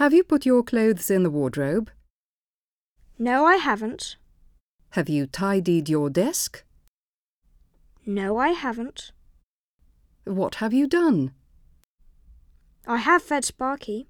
Have you put your clothes in the wardrobe? No, I haven't. Have you tidied your desk? No, I haven't. What have you done? I have fed Sparky.